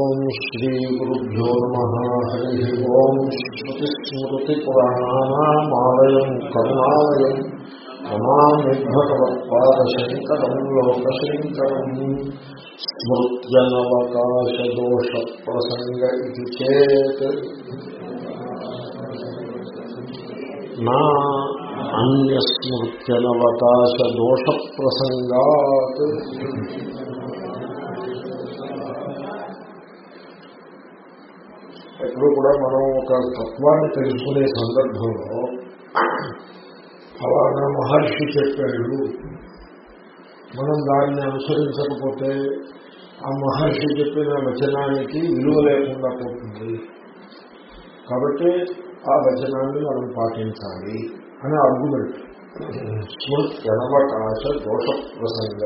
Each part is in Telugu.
ॐ श्रीगुरुभ्यो नमः। हरिः ॐ श्रुतिस्मृतिपुराणानामालयम् करुणालयम् रमानिभगवत्पादशङ्करम् लोकशङ्करम् स्मृत्यनवकाशदोषप्रसङ्ग इति चेत् न अन्यस्मृत्यनवकाशदोषप्रसङ्गात् ఎప్పుడు కూడా మనం ఒక తత్వాన్ని తెలుసుకునే సందర్భంలో ఫలానా మహర్షి చెప్పాడు. మనం దాన్ని అనుసరించకపోతే ఆ మహర్షి చెప్పిన వచనానికి విలువ లేకుండా పోతుంది. కాబట్టి ఆ వచనాన్ని మనం పాటించాలి అని ఆర్గ్యుమెంట్ స్మృత్యనవకాశ దోష ప్రసంగ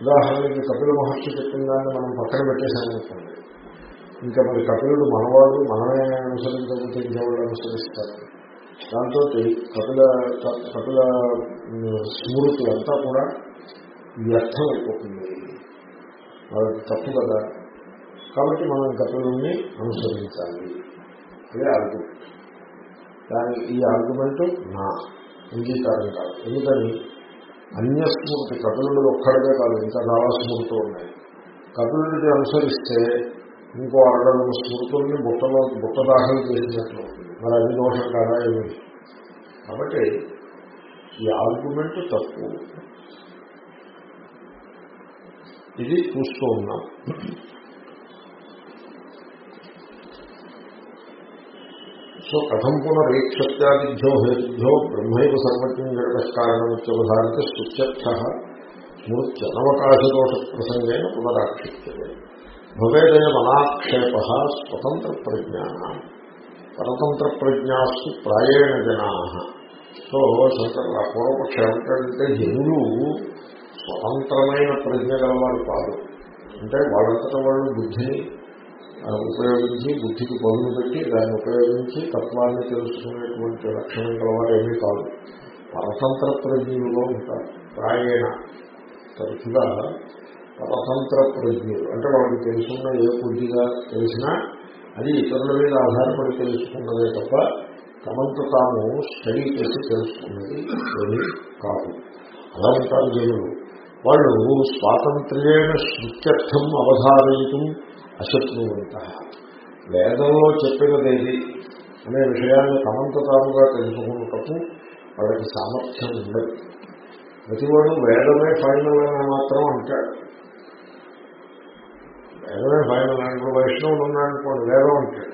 ఉదాహరణకి కపిల మహర్షి చెప్పిన దాన్ని మనం పక్కన పెట్టేశామనుకోండి. ఇంకా మరి కపిలుడు మనవాడు మనమే అనుసరించకపోతే ఇంకెవాళ్ళు అనుసరిస్తారు? దాంతో కపిల కపిల స్మృతి అంతా కూడా వ్యర్థం అయిపోతుంది వాళ్ళకి తప్పు కదా? కాబట్టి మనం కపిలుని అనుసరించాలి. అదే ఆర్గ్యుమెంట్ దాని ఈ ఆర్గ్యుమెంట్ నా. అంగీకారం కాదు ఎందుకని? అన్యస్మృతి కపిలుడు ఒక్కడికే కాదు ఇంకా చాలా స్మృతులు ఉన్నాయి. కపిలుడిని అనుసరిస్తే ఇంకో అరడము స్మృతుల్ని బుట్టలో బుట్ట దాఖలు చేసినట్లు మరి అది దోషం కాదా ఏమి? కాబట్టి ఈ ఆర్గ్యుమెంట్ తప్పు. ఇది చూస్తూ ఉన్నాం. సో కథం పునరీక్షత్యాదిభ్యో హేతుభ్యో బ్రహ్మైవ సర్వజ్ఞం జగత్కారణమిత్యవధారిత శుత్యర్థ స్మృత్యనవకాశదోష ప్రసంగేన పునరాక్షిప్యతే. భవేదయ మనాక్షేప స్వతంత్ర ప్రజ్ఞాన పరతంత్ర ప్రజ్ఞాస్తు ప్రాయేణ జనా సో శంకర పూర్వపక్ష ఏమంటాడంటే జనులు స్వతంత్రమైన ప్రజ్ఞ గలవారు కాదు అంటే వాళ్ళంతటా వాళ్ళు బుద్ధిని ఉపయోగించి బుద్ధికి పదులు పెట్టి దాన్ని ఉపయోగించి తత్వాన్ని తెలుసుకునేటువంటి లక్షణం గలవారు ఏమీ కాదు. పరతంత్ర ప్రజ్ఞుల్లో ఉంటారు. ప్రాయేణ. తరచుగా పరతంత్ర ప్రజ్ఞులు. అంటే వాళ్ళకి తెలుసున్న ఏ కొద్దిగా తెలిసినా అది ఇతరుల మీద ఆధారపడి తెలుసుకున్నదే తప్ప తమంత తాము స్టడీ చేసి తెలుసుకున్నది ఏమీ కాదు. అలా ఉంటారు జనులు. వాళ్ళు స్వాతంత్ర్యమైన శృత్యర్థం అవధారయటం అశత్రువంత వేదంలో చెప్పినదేది అనే విషయాన్ని తమంత తాముగా తెలుసుకున్నటప్పుడు వాళ్ళకి సామర్థ్యం ఉండదు. ప్రతివాడు వేదమే ఫైనల్ అని మాత్రం అంటాడు. వేదమే ఫైనల్ అనుకో వైష్ణవుడు ఉన్నాడనుకోండి వేదం అంటాడు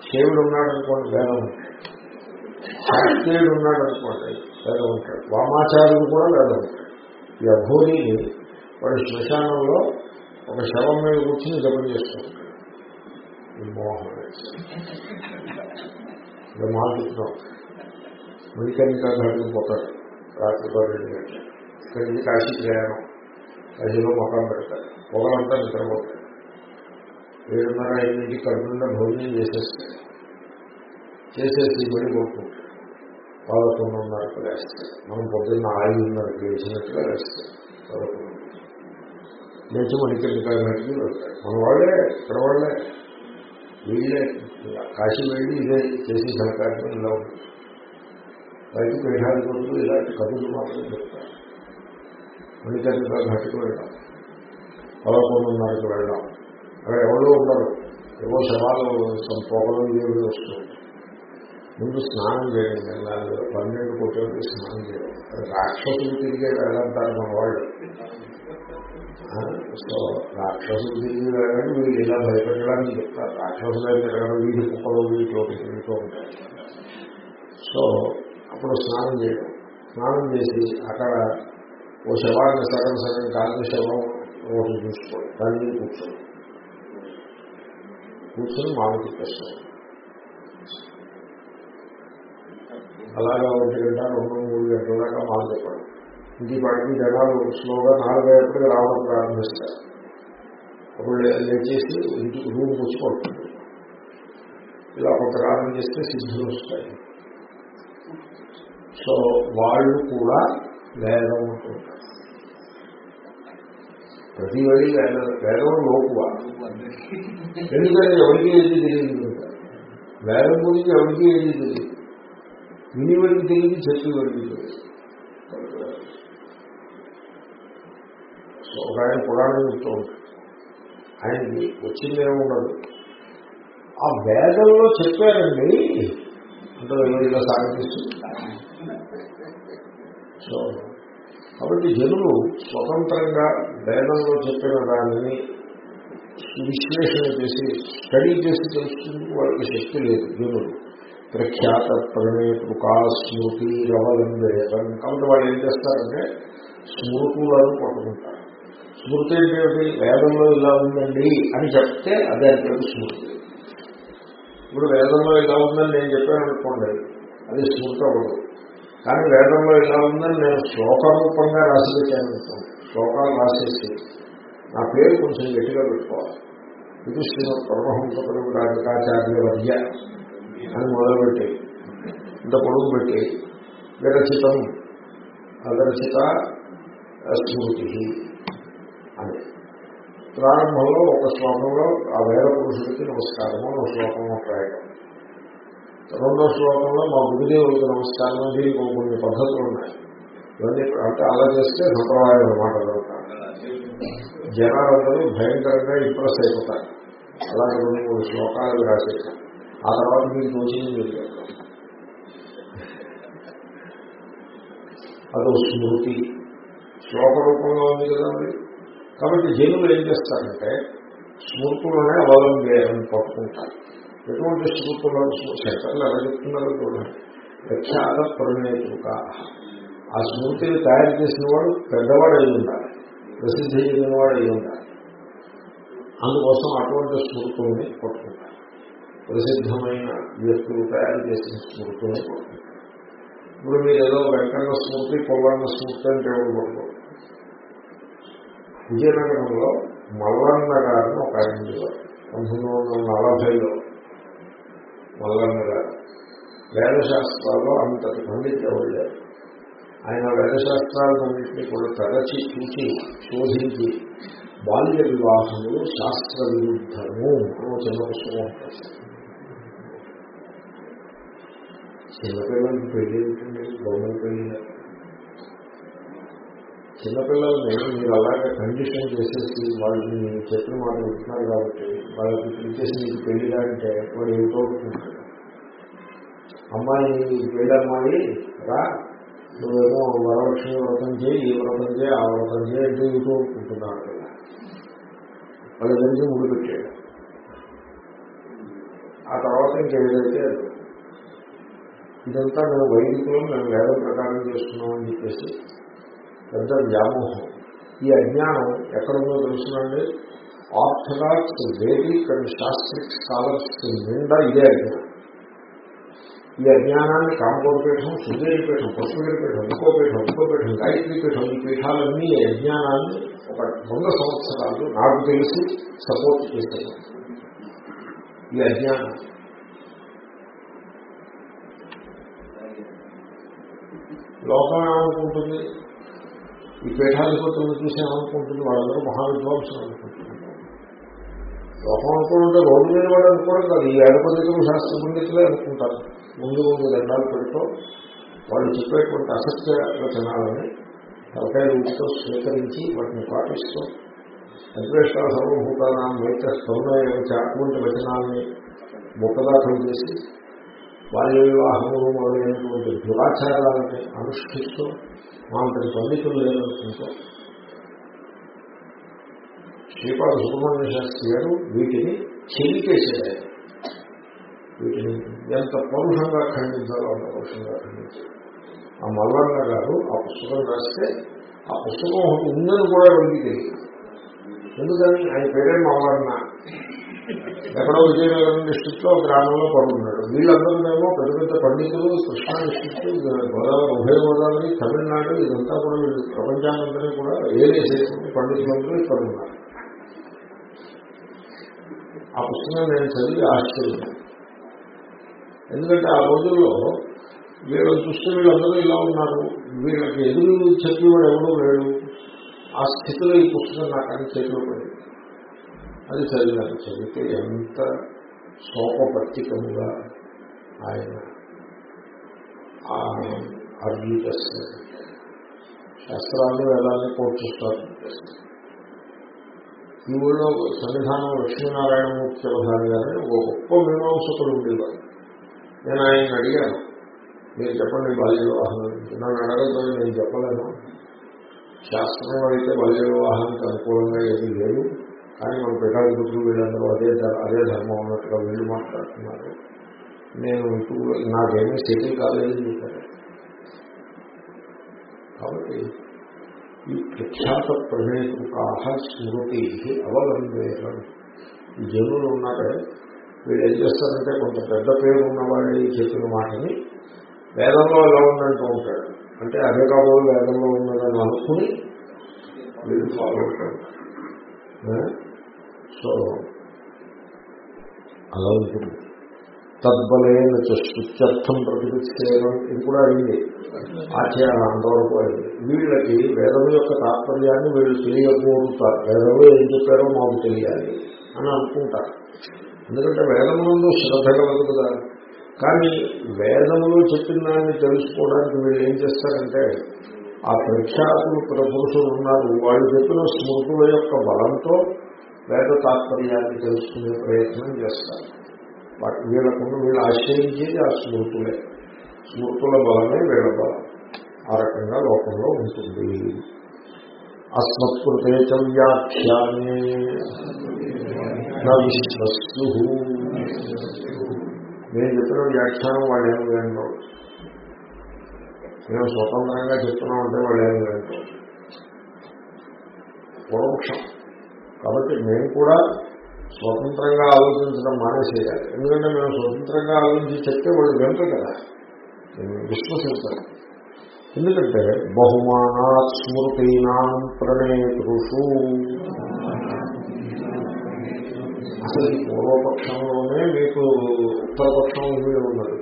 శివుడు ఉన్నాడనుకోండి వేదం అంటాడు శాస్త్రీయుడు ఉన్నాడనుకోండి వేదం అంటాడు వామాచార్యుడు కూడా వేదం అంటాడు ఈ అఘోరీని వాడు శ్మశానంలో ఒక శవం మీద కూర్చుని జపం చేసుకుంటాడు ఈ మోహం ఇక మాట్లాడుతున్నాం మణికర్ణిక ఘాటుకు పోతాడు. రాత్రి పన్నెండు గంటలు ఇక్కడి నుంచి కాశీ ప్రయాణం. కాశీలో మొక్కలు పెడతారు. పొగలంతా నిద్రపోతాడు ఏడున్నర ఐదింటికి కడుపున్న భోజనం చేసేస్తాడు చేసేసి మళ్ళీ కొట్టుకుంటాడు పదకొండున్నరకు వేస్తాడు మనం పొద్దున్న ఐదున్నరకు వేసినట్టుగా వేస్తాడు పదకొండు. లేచి మణికర్ణిక ఘాటికి వెళ్తాడు మన వాళ్ళే ఇక్కడ వాళ్ళే. వీళ్ళే. కాశీ వెళ్ళి ఇదే చేసే సహకారం ఇలా ఉంటుంది బయటకు విహారి కొడుకు ఇలాంటి కథలు మాత్రం చెప్తారు మణికర్ణిక ఘాటికి వెళ్దాం పదకొండున్నరకు వెళ్దాం అక్కడ ఎవరో ఉండరు ఏవో శవాలు పొగలు ఏవి వస్తుంది ముందు స్నానం చేయండి. వెళ్ళాలి. పన్నెండు కోట్లకి స్నానం చేయాలి రాక్షసులు తిరిగే వెళ్ళంటారు మన వాళ్ళు. సో రాక్షసులు తిరిగి వెళ్ళడం. వీళ్ళు ఇలా భయపెట్టడానికి చెప్తారు. రాక్షసులు తిరగడం వీధి కుక్కలు వీటిలో తిరుగుతూ ఉంటాయి సో అప్పుడు స్నానం చేయడం. స్నానం చేసి అక్కడ ఓ శవాన్ని సగం సగం కాలిన శవం ఒకటి చూసుకోండి దాని మీద కూర్చోండి కూర్చొని మామ తిప్పేస్తాం అలాగా ఒంటి గంట రెండు మూడు గంటల దాకా మాల చెప్పండి ఇంటి పాటికి జనాలు స్లోగా నాలుగైనప్పటికీ రావడం ప్రారంభిస్తారు. అప్పుడు లేచేసి ఇంటికి రూమ్ కూర్చుకుంటుంది ఇలా కొంతకాలం చేస్తే సిద్ధులు వస్తాయి. సో వాళ్ళు కూడా వేదం ఉంటుంటారు ప్రతి వడి వేదం వేదం లోకువా ఎందుకంటే ఎవరికి ఏది తెలియదు వేదం గురించి ఎవరికి ఏది తెలియదు. విని వరకు తెలియదు చెప్పి వరకు తెలియదు. ఒక ఆయన పురాణం చెప్తూ ఉంటాడు. ఆయనకి వచ్చిందేమో ఉండదు ఆ వేదంలో చెప్పారండి. అంటే ఇలా సాగిస్తుంది సో కాబట్టి జనులు స్వతంత్రంగా వేదంలో చెప్పిన దానిని విశ్లేషణ చేసి స్టడీ చేసి తెలుసుకుంటూ వాళ్ళకి శక్తి లేదు జనులు. ప్రఖ్యాత ప్రణేతృకా స్మృతి అవలంబేతం కాబట్టి వాళ్ళు ఏం చేస్తారంటే స్మృతులను పట్టుకుంటారు. స్మృతి ఏంటి వేదంలో ఇలా ఉందండి అని చెప్తే అదే అంటే స్మృతి. ఇప్పుడు వేదంలో ఇలా ఉందని నేను చెప్పాను అనుకోండి అది స్మృతి అవ్వదు. కానీ వేదంలో ఇలా ఉందని నేను శ్లోక రూపంగా రాసి పెట్టాను శ్లోకాలు రాసేసి నా పేరు కొంచెం గట్టిగా పెట్టుకోవాలి. ఇది శ్రీ పరమహంసపడు రాజకాచార్య వర్య అని మొదలుపెట్టి ఇంత పొడుగు పెట్టి విరచితం అదర్శిత స్మృతి అని. ప్రారంభంలో ఒక శ్లోకంలో ఆ వేద పురుషుడికి నమస్కారము ఒక శ్లోకంలో రాయడం రెండో శ్లోకంలో మా గురుదేవులకు నమస్కారం అది కొన్ని పద్ధతులు ఉన్నాయి. ఇవన్నీ అంటే అలా చేస్తే సంప్రదాయం అన్నమాట జనాలందరూ భయంకరంగా ఇంప్రెస్ అయిపోతారు. అలాగే రెండు మూడు శ్లోకాలు రాసేసాం ఆ తర్వాత మీరు తోచింది మీరు అదో స్మృతి. శ్లోక రూపంగా ఉంది కదండి. కాబట్టి జనులు ఏం చేస్తారంటే స్మృతులనే అవలంబేయాలని పట్టుకుంటారు. ఎటువంటి స్మృతులను శంకర్లు ఎలా చెప్తున్నారో చూడండి ప్రఖ్యాత ప్రణేతుక. ఆ స్మృతిని తయారు చేసిన వాడు పెద్దవాడు అయి ఉండాలి. ప్రసిద్ధి చెందిన వాడు అయి ఉండాలి. అందుకోసం అటువంటి స్మృతుల్ని కొట్టుకుంటారు. ప్రసిద్ధమైన వ్యక్తులు తయారు చేసిన స్మృతుల్ని కొట్టుకుంటారు. ఇప్పుడు మీరు ఏదో వెంకన్న స్మృతి పొల్లన్న స్మృతి అంటే ఎవరు పట్టుకోరు విజయనగరంలో మల్లన్న గారిని ఒక ఆయన పంతొమ్మిది వందల నలభైలో మొదలన్నగా వేదశాస్త్రాల్లో అంతటి పండితులు ఆయన వేదశాస్త్రాలన్నింటినీ కూడా తరచి చూసి శోధించి బాల్య వివాహములు శాస్త్ర విరుద్ధము అని చిన్న పుస్తకం ఉంటుంది. చిన్నపిల్లలకి పెళ్ళి ఏమిటండి బొమ్మల పెళ్ళి చిన్నపిల్లల్ని మీరు అలాగే కండిషన్ చేసేసి వాళ్ళని మీరు చెప్పిన మాట వింటున్నారు కాబట్టి వాళ్ళకి పిలిచేసి మీకు పెళ్ళి అంటే వాడు ఏమిటో అమ్మాయి పెళ్ళమ్మాయి రా నువ్వేమో వరలక్ష్మి వ్రతం చేయి ఈ వ్రతం చేయి ఆ వ్రతం చేయి అంటే ఇటు అనుకుంటున్నాను కదా వాళ్ళ గురించి ముడి పెట్టాడు ఆ తర్వాత ఇంకేదైతే ఇదంతా మేము వైదికులు మేము వేదం ప్రకారం చేస్తున్నామని చెప్పేసి పెద్ద వ్యామోహం ఈ అజ్ఞానం ఎక్కడుందో తెలుసునండి. Orthodox Vedic and Shastric scholars నిండా ఇదే అజ్ఞానం. ఈ అజ్ఞానాన్ని కామకోపీఠం సుందరి పీఠం పశువుడి పీఠం ఇంకో పీఠం ఇంకో పీఠం గాయత్రి పీఠం ఈ పీఠాలన్నీ ఈ అజ్ఞానాన్ని ఒక వంద సంవత్సరాలు నాకు తెలిసి సపోర్ట్ చేశాయి. ఈ అజ్ఞానం. లోకం ఏమనుకుంటుంది? ఈ పీఠాధిపతులను చూసి ఏమనుకుంటుంది వాళ్ళందరూ మహావిద్వాంసులు అనుకుంటున్నారు లోకం అనుకుంటే రోడ్డు మీద వాడు అనుకోవడం కాదు. ఈ వేద శాస్త్ర పండితులే అనుకుంటారు. ముందు ముందు రెండాలు పెడుతూ వాళ్ళు చెప్పేటువంటి అసత్య రచనాలని తలకాయ రూపుతో స్వీకరించి వాటిని పాటిస్తూ అద్వేష్టాల సర్వభూతాల మైత్ర స్థౌనయోచ అటువంటి వచనాన్ని ముఖదాఖలు చేసి బాల్య వివాహములు మొదలైనటువంటి దురాచారాలని అనుష్ఠిస్తూ మాంతటి పండితులు లేదనుకుంటూ శ్రీపాద సుబ్రహ్మణ్య శాస్త్రి గారు వీటిని చెలికేసాడు వీటిని ఎంత పౌరుషంగా ఖండించాలో అంత పౌరుషంగా ఖండించారు. ఆ మల్లన్న గారు ఆ పుస్తకం రాస్తే ఆ పుస్తకం ఉందని కూడా వెళ్ళి తెలియదు. ఎందుకని? ఆయన పేరే మల్లన్న. ఎక్కడో విజయనగరం డిస్టిక్లో గ్రామంలో పడుతున్నాడు వీళ్ళందరూనేమో పెద్ద పెద్ద పండితులు కృష్ణా డిస్టిక్ గోదావరి ఉభయ గోదావరి తమిళనాడు ఇదంతా కూడా వీళ్ళు ప్రపంచానందరినీ కూడా ఏలేసేటువంటి పండితులందరూ ఇక్కడ ఉన్నారు ఆ పుస్తకం నేను చదివి ఆశ్చర్యం. ఎందుకంటే ఆ రోజుల్లో వీళ్ళని చూస్తే వీళ్ళందరూ ఇలా ఉన్నారు. వీళ్ళకి ఎదురు చెప్పేవాడు ఎవడో లేడు. ఆ స్థితిలో ఈ పుస్తకం నాకు అని చేతిలో పడింది. అది చదివారు చదివితే ఎంత శోకపత్తికముగా ఆయన అర్జీ శాస్త్రాలు వేదాన్ని పోర్చిస్తారు. ఈ ఊళ్ళో సన్నిధానం లక్ష్మీనారాయణమూర్తి అవధాని గారిని ఒక గొప్ప మీమాంసకుడు ఉండేవారు. నేను ఆయన అడిగాను మీరు చెప్పండి బాల్య వివాహం నన్ను అడగదు నేను చెప్పలేను. శాస్త్రం అయితే బాల్య వివాహానికి అనుకూలంగా ఏమీ లేదు. కానీ మన పిఠాధిపతులు వీళ్ళందరూ అదే అదే ధర్మం ఉన్నట్టుగా వీళ్ళు మాట్లాడుతున్నారు. నేను ఇప్పుడు నాకేమీ సెటిల్ కాలేదని చెప్పాను కాబట్టి ఈ ప్రఖ్యాత ప్రణేతుకాహ స్మృతి అవలంబేరం ఈ జనులు ఉన్నారే వీళ్ళు ఏం చేస్తారంటే కొంత పెద్ద పేరు ఉన్నవాళ్ళని చెప్పిన మాటని వేదంలో ఎలా ఉందంటూ ఉంటాడు అంటే అదే కాబోలు వేదంలో ఉన్నదని అనుకుని వీళ్ళు ఫాలో అవుతాడు సో అలా ఉంటుంది. తద్బలైన శుత్యర్థం ప్రతిపిస్తేయడం ఇది కూడా అయింది ఆచారం అంతవరకు అయింది వీళ్ళకి వేదం యొక్క తాత్పర్యాన్ని వీళ్ళు తెలియకపోతారు వేదంలో ఏం చెప్పారో మాకు తెలియాలి అని అనుకుంటారు. ఎందుకంటే వేదములందు శ్రద్ధ కలదు కదా. కానీ వేదంలో చెప్పిన దాన్ని తెలుసుకోవడానికి వీళ్ళు ఏం చేస్తారంటే ఆ ప్రఖ్యాతులు పురుషులు ఉన్నారు. వాళ్ళు చెప్పిన స్మృతుల యొక్క బలంతో వేద తాత్పర్యాన్ని తెలుసుకునే ప్రయత్నం చేస్తారు. వీళ్ళకుండా వీళ్ళు ఆశ్రయించేది ఆ స్మృతులే. స్మృతుల బలమే వీళ్ళ బలం. ఆ రకంగా లోకంలో ఉంటుంది. అస్మత్కృతే వ్యాఖ్యానే విశ్వస్తు నేను చెప్పిన వ్యాఖ్యానం వాళ్ళు ఏమి వినరు. మేము స్వతంత్రంగా చెప్తున్నాం అంటే వాళ్ళు ఏమి వినరు. పూర్వపక్షం కాబట్టి మేము కూడా స్వతంత్రంగా ఆలోచించడం మానేసేయాలి. ఎందుకంటే మేము స్వతంత్రంగా ఆలోచించి చెప్తే వాళ్ళు వెంట కదా. విశ్వసించాలి ఎందుకంటే బహుమానాత్ స్మృతీనాం ప్రణేతృషు. అసలు ఈ పూర్వపక్షంలోనే మీకు ఉత్తరపక్షం మీరు ఉన్నది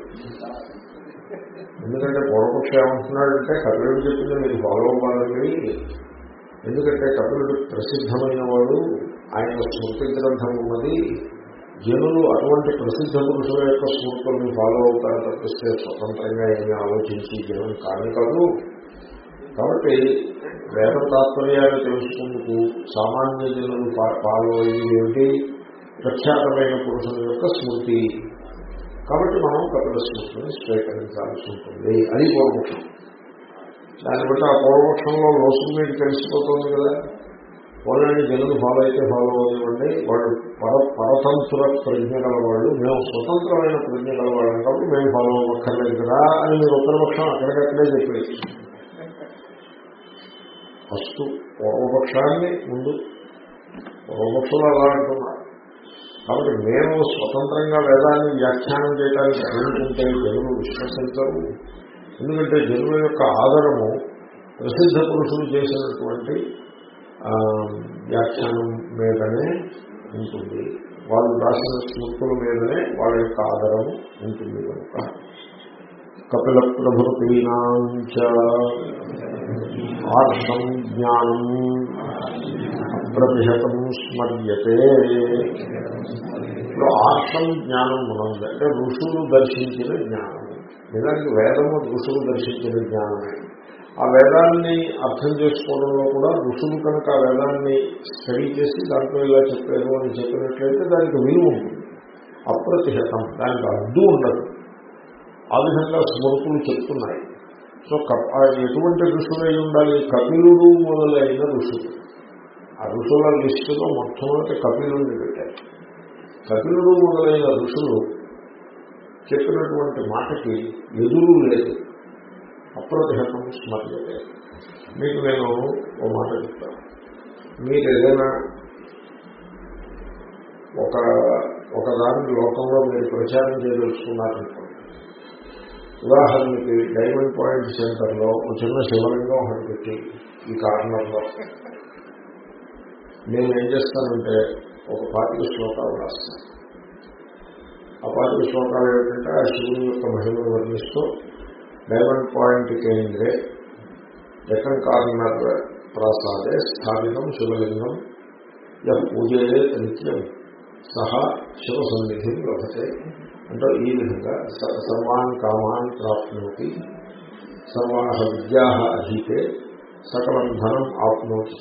ఎందుకంటే పూర్వపక్షం ఏమంటున్నాడంటే కపిలుడు చెప్పింది మీరు ఫాలో అవ్వాలండి ఎందుకంటే కపిలుడు ప్రసిద్ధమైన వాడు ఆయన స్మృతి గ్రంథం ఉన్నది జనులు అటువంటి ప్రసిద్ధ పురుషుల యొక్క స్మృతులను ఫాలో అవుతారు తప్పిస్తే స్వతంత్రంగా ఏమి ఆలోచించి జనం కాని కాదు. కాబట్టి వేద తాత్పర్యాన్ని తెలుసుకుందుకు సామాన్య జనులు ఫాలో అయ్యేది ప్రఖ్యాతమైన పురుషుల యొక్క స్మృతి. కాబట్టి మనం కపిల స్మృతిని స్వీకరించాల్సి ఉంటుంది. అది పూర్వపక్షం దాన్ని బట్టి ఆ పూర్వపక్షంలో లోసు మీకు తెలిసిపోతుంది కదా. వాళ్ళని జనులు ఫాలో అయితే ఫాలో అవ్వండి వాళ్ళు పర పరతంత్ర ప్రజ్ఞ గల వాళ్ళు మేము స్వతంత్రమైన ప్రజ్ఞ గలవాళ్ళం కాబట్టి మేము ఫాలో అవ్వక్కర్లేదు కదా అని మీరు ఉత్తరపక్షం అక్కడికక్కడే చెప్పేసి. ఫస్ట్ పూర్వపక్షాన్ని ముందు పూర్వపక్షంలో అలా అంటున్నారు. కాబట్టి మేము స్వతంత్రంగా వేదాన్ని వ్యాఖ్యానం చేయడానికి అనుకుంటే జనులు విశ్వసించరు. ఎందుకంటే జన్మ యొక్క ఆధారము ప్రసిద్ధ పురుషులు చేసినటువంటి వ్యాఖ్యానం మీదనే ఉంటుంది. వాళ్ళు రాసిన స్మృతుల మీదనే వాళ్ళ యొక్క ఆధారము ఉంటుంది కనుక. కపిల ప్రభృతీనాంచ జ్ఞానం అప్రతిహతం స్మర్యతే. ఇప్పుడు ఆర్షం జ్ఞానం ఉన్నది అంటే ఋషులు దర్శించిన జ్ఞానం. నిజానికి వేదము ఋషులు దర్శించిన జ్ఞానమే ఆ వేదాన్ని అర్థం చేసుకోవడంలో కూడా ఋషులు కనుక ఆ వేదాన్ని స్టడీ చేసి దాంట్లో ఇలా చెప్పారు అని చెప్పినట్లయితే దానికి విలువ ఉంటుంది. అప్రతిహతం దానికి అడ్డు ఉండదు. ఆ విధంగా స్మృతులు చెప్తున్నాయి. సో ఎటువంటి ఋషులై ఉండాలి? కపిలుడు మొదలైన ఋషులు. ఆ ఋషుల లిస్టులో మొట్టమొదటి కపిలుడిని పెట్టారు. కపిలుడు మొదలైన ఋషులు చెప్పినటువంటి మాటకి ఎదురు లేదు. అప్రతిహతం స్మర్యతే మీకు నేను ఓ మాట చెప్తాను. మీరు ఏదైనా ఒక ఒకదాని లోకంలో మీరు ప్రచారం చేయదలుచుకున్నారనుకోండి. ఉదాహరణకి డైమండ్ పాయింట్ సెంటర్లో ఒక చిన్న శివలింగం ఒకటి పెట్టి ఈ కారణంలో నేను ఏం చేస్తానంటే ఒక పాతిక శ్లోకాలు రాస్తాను. ఆ పాతిక శ్లోకాలు ఏమిటంటే ఆ శివుని యొక్క మహిమను వర్ణిస్తూ డైమండ్ పాయింట్ కేంద్రే డెక్కన్ కార్నర్ ప్రాసాదే స్థాపితం శివలింగం యహ్ పూజయే నిత్యం సహా శివ సన్నిధి లభతే. అంటే ఈ విధంగా సర్వాన్ కామాన్ ప్రాప్నోతి సర్వా విద్యా అధీతే సకలం ధనం ఆప్నోతి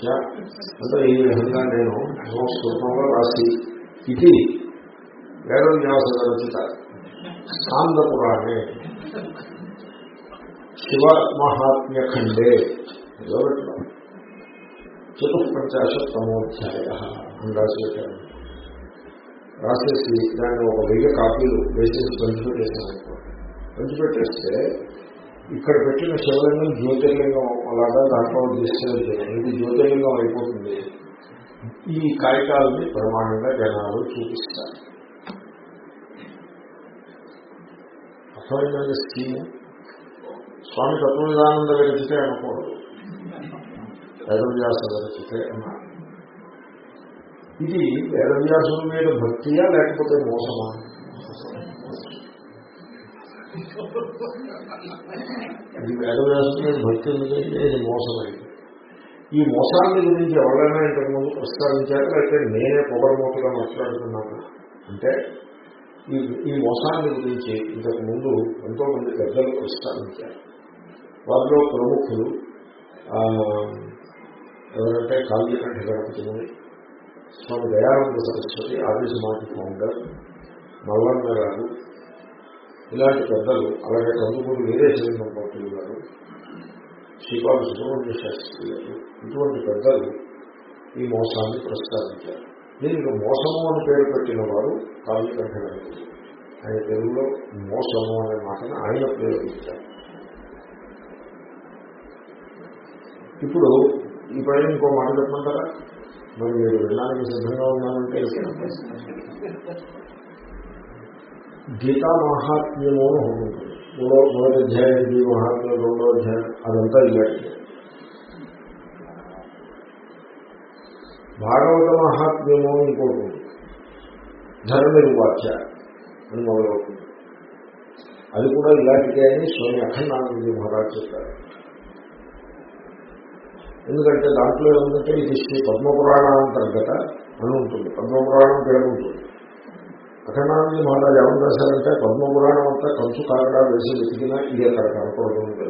అంటే ఈ విధంగా నేను సంస్కృతంలో రాసి ఇది వేదవ్యాస రచిత స్కాంద పురాణే శివ మహాత్మ్య ఖండే చతుపంచాశత్తమోధ్యాయ అని రాసి పెట్టాను రాసేసి దాన్ని ఒక వెయ్యి కాపీలు వేసేసి పంచిపెట్టేసాను పంచిపెట్టేస్తే ఇక్కడ పెట్టిన శివలింగం జ్యోతిర్లింగం అలాగా దాంట్లో డిస్టర్బ్ చేయాలి ఇది జ్యోతిర్లింగం అయిపోతుంది. ఈ కాగితాలని ప్రమాణంగా జనాలు చూపిస్తారు. అర్థమైందండి స్కీమ్. స్వామి తత్వవిధానంద విరచితే అనుకోడు. వేదవ్యాస విరచితే అన్నా ఇది వేదవ్యాసుల మీద భక్తియా లేకపోతే మోసమా? ఇది వేదవ్యాసుల మీద భక్తి ఎందుకంటే ఇది మోసమైంది ఈ మోసాన్ని గురించి ఎవరైనా ఇంతకుముందు ప్రస్తావించారు అయితే నేనే పొగరమూతగా మాట్లాడుతున్నాను. అంటే ఈ ఈ మోసాన్ని గురించి ఇంతకు ముందు ఎంతో మంది పెద్దలు ప్రస్తావించారు. వారిలో ప్రముఖులు ఎవరంటే కాళీకంఠ గణపతి స్వామి దయానంద సరస్వతి ఆదిశమాటి ఫౌండర్ మల్లన్న గారు ఇలాంటి పెద్దలు అలాగే కందుకూరు వీరేశ్వరం పార్టీలు గారు శ్రీపాద సుబ్రహ్మణ్య శాస్త్రి గారు ఇటువంటి పెద్దలు ఈ మోసాన్ని ప్రస్తావించారు. దీనికి మోసము అని పేరు పెట్టిన వారు కావ్యకంఠ గణపతి ఆయన తెలుగులో మోసము అనే మాటను ఆయన ప్రయోగించారు ఇప్పుడు ఈ పైన ఇంకో మాట చెప్పమంటారా మరి మీరు వినడానికి సిద్ధంగా ఉన్నారంటే గీతా మహాత్మ్యము ఉంటుంది మూడో మొదటి అధ్యాయం ఈ మహాత్మ్యం రెండో అధ్యాయం అదంతా ఇలాంటి భాగవత మహాత్మ్యము ఇంకోటి ఉంది ధర్మనిర్వాచ్య అని మొదలవుతుంది. అది కూడా ఇలాంటిదే అని స్వామి అఖండానందజీ మహారాజ్ చెప్పారు. ఎందుకంటే దాంట్లో ఏముందంటే ఇది శ్రీ పద్మపురాణాంతర్గత అని ఉంటుంది. పద్మపురాణం పేరు ఉంటుంది. అఖండానంద మహారాజు ఏమని రాశారంటే పద్మపురాణం అంతా కంచు కాకడా వేసి వెతికినా ఇది అక్కడ కనపడుతుంది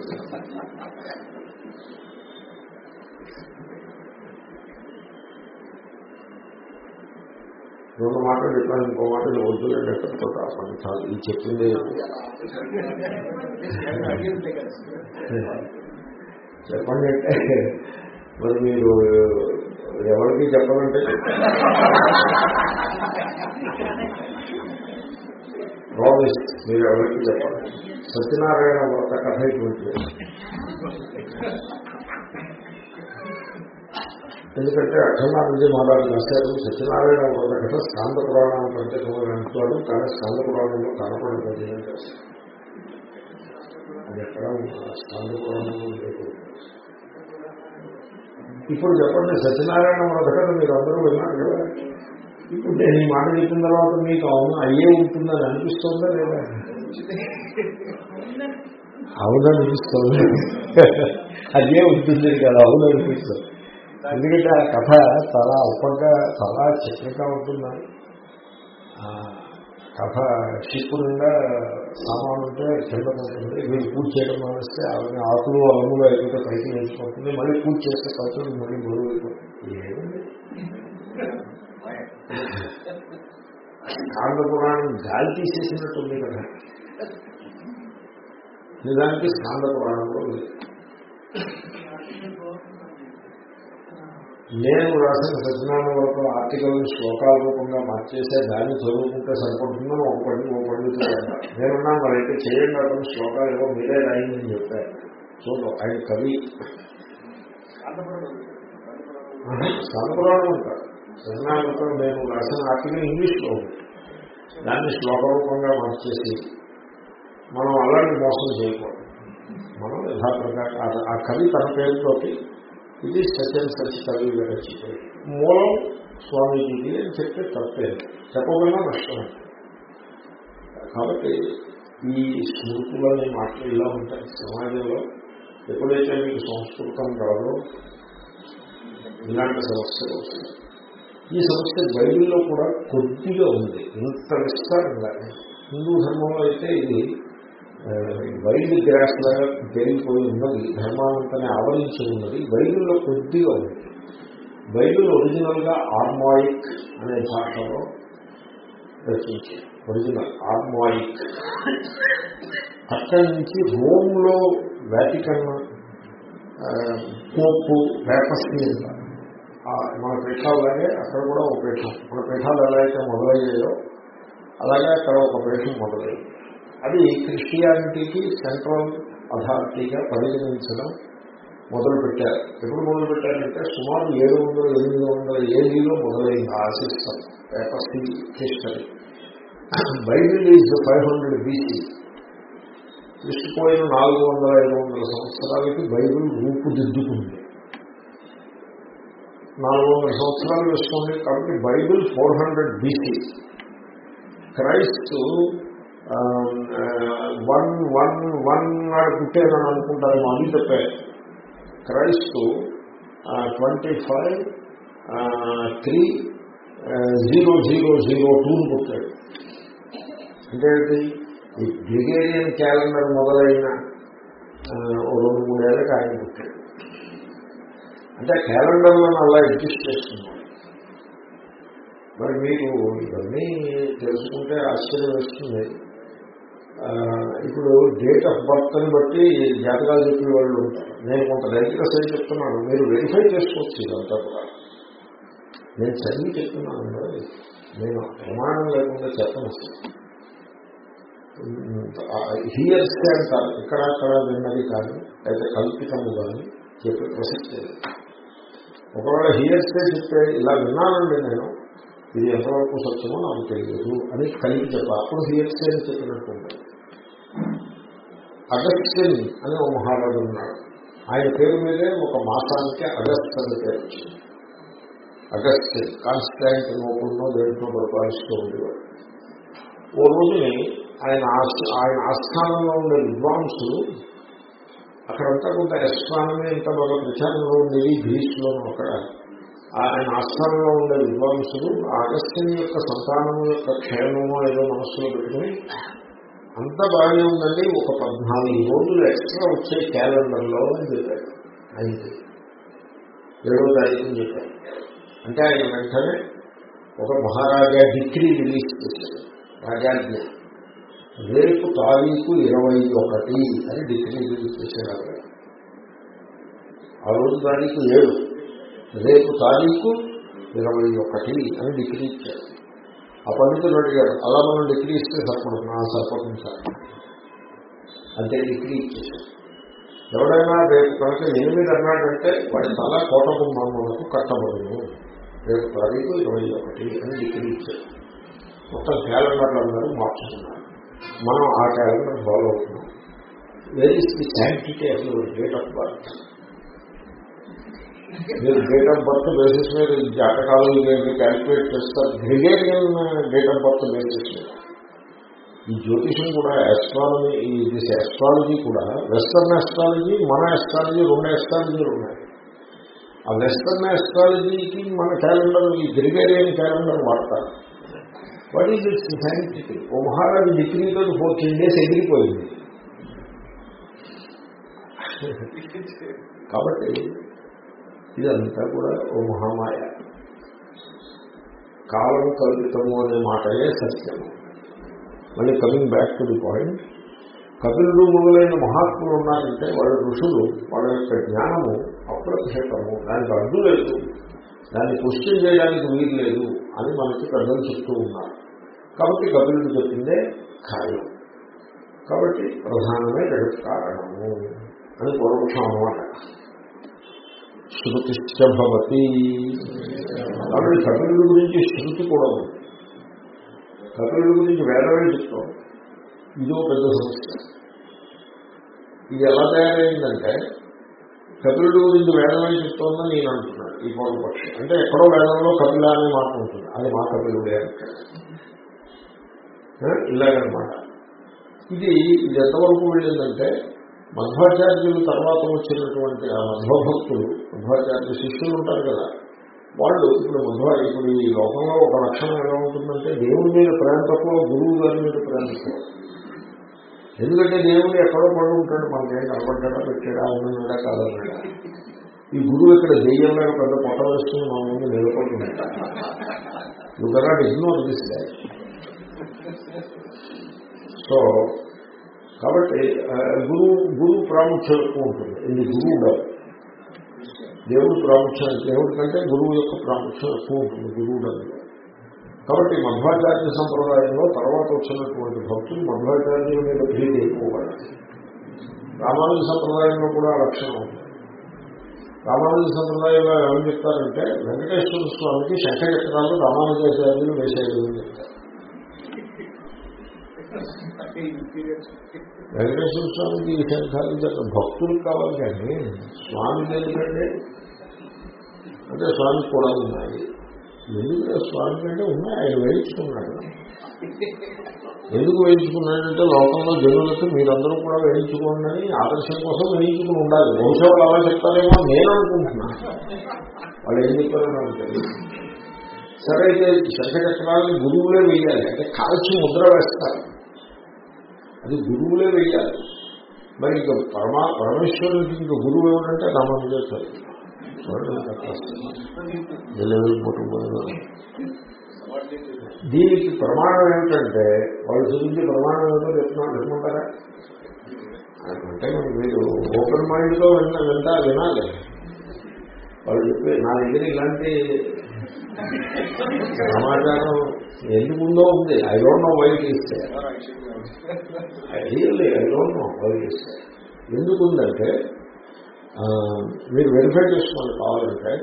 రెండు మాటలు చెప్పాను ఇంకో మాట వద్దులేండి ఎక్కడితో చాలు ఈ చెప్పింది. చెప్పండి. అంటే మరి మీరు ఎవరికి చెప్పాలంటే ప్రామిస్ మీరు ఎవరికి చెప్పాలి సత్యనారాయణ వ్రత కథ ఇటువంటి ఎందుకంటే అఖండానంద మహారాజు రాశారు సత్యనారాయణ వ్రత కథ స్కాంద పురాణం కంటే అంటున్నాడు. కానీ స్కాంద పురాణంలో కనపడదు అది ఎక్కడ స్కాంద పురాణంలో లేదు ఇప్పుడు చెప్పండి సత్యనారాయణ వ్రతకథ మీరు అందరూ విన్నారు కదా. ఇప్పుడు నేను ఈ మాట చెప్పిన తర్వాత మీకు అవును అయ్యే ఉంటుందని అనిపిస్తుందా లేదా? అవును అనిపిస్తుంది. అదే ఉంటుంది కదా అవును అనిపిస్తుంది. ఎందుకంటే ఆ కథ చాలా అల్పంగా చాలా చిత్రంగా ఉంటుందని కథ షిప్ నిండా సామాన్ ఉంటే కింద ఉంటుంది. మీరు పూజ చేయడం మానేస్తే ఆమె ఆకులు అలములు అయిపోతే పైకి నేర్చుకుంటుంది మళ్ళీ పూజ చేస్తే ఖర్చులు మళ్ళీ బరువు అయిపోతుంది. కాండ పురాణం గాలి తీసేసినట్టుంది కదా. నిజానికి స్కాంద పురాణంలో లేదు నేను రాసిన సజ్ఞాన వరకు ఆర్టికల్ శ్లోకాల రూపంగా మార్చేసే దాన్ని చదువుకుంటే సరిపడుతుందని ఒక పండి ఒక పండితులు నేనున్నా మరైతే చేయండి అతను శ్లోకాలు ఏవో మీరే రాయిందని చెప్పారు చూద్దాం. ఆయన కవి. సంపురాణం ఉంటారు సత్యనారాయణ నేను రాసిన ఆర్టికల్ ఇంగ్లీష్లో ఉంది. దాన్ని శ్లోక రూపంగా మార్చేసి మనం అలాంటి మోసం చేయకూడదు. మనం యథాప్రకారం ఆ కవి తన పేరుతోటి ఇది సత్యం సత్య కవి రచించారు మూలం స్వామీజీకి అని చెప్తే తప్పే. చెప్పకుండా నష్టం. కాబట్టి ఈ స్మృతులని మాటలు ఇలా ఉంటాయి. సమాజంలో ఎప్పుడైతే మీకు సంస్కృతం రాదో ఇలాంటి సమస్యలు వస్తాయి. ఈ సమస్య బైబిల్లో కూడా కొద్దిగా ఉంది. ఇంత విస్తారంగా. హిందూ ధర్మంలో అయితే ఇది వైల్డ్ గ్రాస్ లాగా తేలిపోయి ఉన్నది ధర్మాంతనే ఆవరించి ఉన్నది బైబిల్లో కొద్దిగా ఉంది వైద్యులు ఒరిజినల్గా ఆర్మాయిక్ అనే భాషలో రచించారు ఒరిజినల్ ఆర్మాయిక్. అక్కడి నుంచి రోమ్లో వ్యాటికన్ పోపు వేపస్ని మన పీఠాలలాగే అక్కడ కూడా ఒక పీఠం. మన పీఠాలు ఎలా అయితే మొదలయ్యాయో అలాగే అక్కడ ఒక పీఠం మొదలయ్యాయి అది క్రిస్టియానిటీకి సెంట్రల్ అథారిటీగా పరిగణించడం మొదలుపెట్టారు. ఎప్పుడు మొదలుపెట్టారంటే సుమారు ఏడు వందల ఎనిమిది వందల ఏడీలో మొదలైంది ఆ system పేపర్సీ history. Bible is five hundred BC. ఇష్టపోయిన నాలుగు వందల ఐదు వందల సంవత్సరాలకి బైబిల్ రూపుదిద్దుకుంది. నాలుగు వందల సంవత్సరాలు వేసుకోండి కాబట్టి Bible four hundred BC. క్రైస్తు one one one నాడు పుట్టేదని అనుకుంటారు మా అది చెప్పారు. క్రైస్తు twenty five three zero zero zero టూను పుట్టాడు. అంటే ఈ గ్రిగేరియన్ క్యాలెండర్ మొదలైన రెండు మూడేళ్ళకి ఆయన పుట్టాడు. అంటే క్యాలెండర్లను అలా అడ్జస్ట్ చేస్తున్నాం మరి మీరు ఇవన్నీ తెలుసుకుంటే ఆశ్చర్యం వస్తుంది. ఇప్పుడు డేట్ ఆఫ్ బర్త్ అని బట్టి జాతకాలు చెప్పిన వాళ్ళు ఉంటారు. నేను కొంత రైతుగా సరి చెప్తున్నాను. మీరు వెరిఫై చేసుకోవచ్చు ఇదంతా కూడా. నేను చదివి చెప్తున్నాను నేను ప్రమాణం లేకుండా చెప్పను హియర్స్ అంటారు ఇక్కడ అక్కడ విన్నది కానీ అయితే కల్పితము కానీ చెప్పే ప్రసక్తి ఒకవేళ హియర్సే చెప్తే ఇలా విన్నానండి నేను ఇది ఎంతవరకు సత్యమో నాకు తెలియదు అని కలిపి చెప్పాలి అప్పుడు హియర్ అని చెప్పినట్టు అగస్టిన్ అని ఒక మహారాజు ఉన్నాడు. ఆయన పేరు మీదే ఒక మాసానికి అగస్ట్ అని పేరు వచ్చింది. అగస్టిన్ కాన్స్టాంట్ నోపుల్లో దేంట్లో పరిపాలిస్తూ ఉండేవాడు. ఓ రోజుని ఆయన ఆయన ఆస్థానంలో ఉండే విద్వాంసులు అక్కడంతా కొంత ఎస్ట్రానమీ ఇంత బాగా ప్రచారంలో ఉండేది గ్రీస్లోనూ అక్కడ ఆయన ఆస్థానంలో ఉండే విద్వాంసులు అగస్త్యం యొక్క సంతానం యొక్క క్షేమము ఏదో మనస్సులో పెట్టుకుని అంత బాగానే ఉందండి. ఒక పద్నాలుగు రోజులు ఎక్స్ట్రా వచ్చే క్యాలెండర్లో అని చెప్పారు. అయింది ఏడో తారీఖు చెప్పారు. అంటే ఆయన వెంటనే ఒక మహారాజా డిగ్రీ రిలీజ్ చేశారు. రాజాజ్ఞ. రేపు తారీఖు ఇరవై ఒకటి అని డిగ్రీ రిలీజ్ చేశారు ఆ రోజు తారీఖు ఏడు. రేపు తారీఖు ఇరవై ఒకటి అని డిగ్రీ ఇచ్చారు. ఆ పండితులు అడిగారు అలా మనం డిగ్రీ ఇస్తే సరిపడుతున్నా సరిపడుతుంది సార్. అంటే డిగ్రీ ఇచ్చేసారు ఎవడైనా రేపు కనుక ఎనిమిది అన్నాడంటే వాడి తల కోట మనకు కట్టబడును. రేపు తారీఖు ఇరవై ఒకటి అని డిగ్రీ ఇచ్చారు మొత్తం క్యాలెండర్లు అందరూ మార్చుతున్నారు మనం ఆ క్యాలెండర్ ఫాలో అవుతున్నాం. వెరీ ఇస్ ది శాంటిటీ అసలు డేట్ ఆఫ్ బర్త్ మీరు డేట్ ఆఫ్ బర్త్ బేసిస్ మీద జాతకాలు క్యాల్కులేట్ చేస్తారు Gregorian date of birth basis మీద ఈ జ్యోతిషం కూడా ఆస్ట్రాలజీ ఇది ఆస్ట్రాలజీ కూడా వెస్టర్న్ ఆస్ట్రాలజీ మన ఆస్ట్రాలజీ రెండు ఆస్ట్రాలజీలు ఉన్నాయి ఆ వెస్టర్న్ ఆస్ట్రాలజీకి మన క్యాలెండర్ ఈ గ్రిగేరియన్ క్యాలెండర్ వాడతారు వాట్ ఈజ్ ఇట్స్ సైంటిఫిక్ ఓ మహారాజు డిగ్రీతో ఫోర్టీన్ డేస్ ఎగిరిపోయింది కాబట్టి ఇదంతా కూడా ఓ మహామాయ. కాలం కల్పితము అనే మాటనే సత్యము మళ్ళీ coming back to the point. కపిలుడు మొదలైన మహాత్ములు ఉన్నారంటే వాళ్ళ ఋషులు వాళ్ళ యొక్క జ్ఞానము అప్రతిహతము. దానికి అడ్డు లేదు. దాన్ని క్వశ్చన్ చేయడానికి వీలు లేదు అని మనకి ప్రజలు చెప్తూ ఉన్నారు. కాబట్టి కపిలుడు చెప్పిందే ఖాయం. కాబట్టి ప్రధానమే జగత్ కారణము అని పూర్వపక్షం అన్నమాట శృతిశ్చవతి కాబట్టి కపిలుడి గురించి శృతి కూడా ఉంది. కపిలుడి గురించి వేదమే చెప్తాం. ఇదో పెద్ద సమస్య. ఇది ఎలా తయారైందంటే కపిలుడు గురించి వేదమే చెప్తోందని నేను అంటున్నాను ఈ పూర్వపక్షం అంటే ఎక్కడో వేదంలో కపిల అనే మాట ఉంటుంది. అది మా కపిలుడే అంటే ఇలాగనమాట. ఇది ఇది ఎంతవరకు వెళ్ళిందంటే మధ్వాచార్యులు తర్వాత వచ్చినటువంటి ఆ మధ్వభక్తులు మధ్వాచార్య శిష్యులు ఉంటారు కదా వాళ్ళు ఇప్పుడు మధ్వ ఇప్పుడు ఈ లోకంలో ఒక లక్షణం ఎలా ఉంటుందంటే దేవుడి మీద ప్రేమ తక్కువ గురువు గారి మీద ప్రేమ తక్కువ. ఎందుకంటే దేవుడు ఎక్కడో పడి ఉంటాడు మనకేం కనపడ్డా పెట్టాడా ఉన్నాడా కాదన్నాడా. ఈ గురువు ఇక్కడ దెయ్యంలో పెద్ద పొట్ట వేసుకుని మా ముందు నిలబడుతున్నాడు. యూ ఎన్నో ఇగ్నోర్ దిస్ సో కాబట్టి గురువు గురువు ప్రాముఖ్యం ఎక్కువ ఉంటుంది. ఇది గురువు డబ్బు దేవుడు ప్రాముఖ్యం దేవుడి కంటే గురువు యొక్క ప్రాముఖ్యం ఎక్కువ ఉంటుంది గురువు ఉండాలి కాబట్టి మధ్వాచార్య సంప్రదాయంలో తర్వాత వచ్చినటువంటి భక్తులు మధ్వాచార్యుల మీద భీతి ఎక్కువ రామానుజ సంప్రదాయంలో కూడా లక్షణం ఉంది. రామానుజ సంప్రదాయంలో ఏమని చెప్తారంటే వెంకటేశ్వర స్వామికి శంఖచక్రాలు రామానుజాచార్యులు వేసేది చెప్తారు. వెంకటేశ్వర స్వామికి ఈ శంఖాలు భక్తులు కావాలి కానీ స్వామి ఎందుకంటే అంటే స్వామి కూడా ఉన్నాయి. ఎందుకంటే స్వామి కంటే ఉన్నాయి ఆయన వేయించుకున్నాడు. ఎందుకు వేయించుకున్నాడంటే లోకంలో జనులకు మీరందరూ కూడా వేయించుకోండి అని ఆదర్శం కోసం వేయించుకుని ఉండాలి. బహుశా అలా చెప్తారేమో నేను అనుకుంటున్నా వాళ్ళు ఏం చెప్పారో నాకు తెలియదు. సరే అయితే శంఖచక్రాలని గురువులే వేయాలి. అంటే కాల్చి ముద్ర వేస్తారు. అది గురువులే వేయాలి. మరి ఇక పరమా పరమేశ్వరుడికి ఇంక గురువు ఏమిటంటే రామానుజాచార్య దీనికి ప్రమాణం ఏమిటంటే వాళ్ళు చూపించే ప్రమాణం ఏమిటో చెప్తున్నారు చెప్పుకుంటారా అంటే మరి మీరు ఓపెన్ మైండ్లో విన్నా వింటా వినాలి. వాళ్ళు చెప్పి నా దగ్గర ఇలాంటి సమాచారం ఎందుకుందో ఉంది? ఐ డోంట్ నో వైట్ ఇస్తే really I don't know wait ఇస్తే ఎందుకుందంటే మీరు వెరిఫై చేసుకోండి కావాలంటే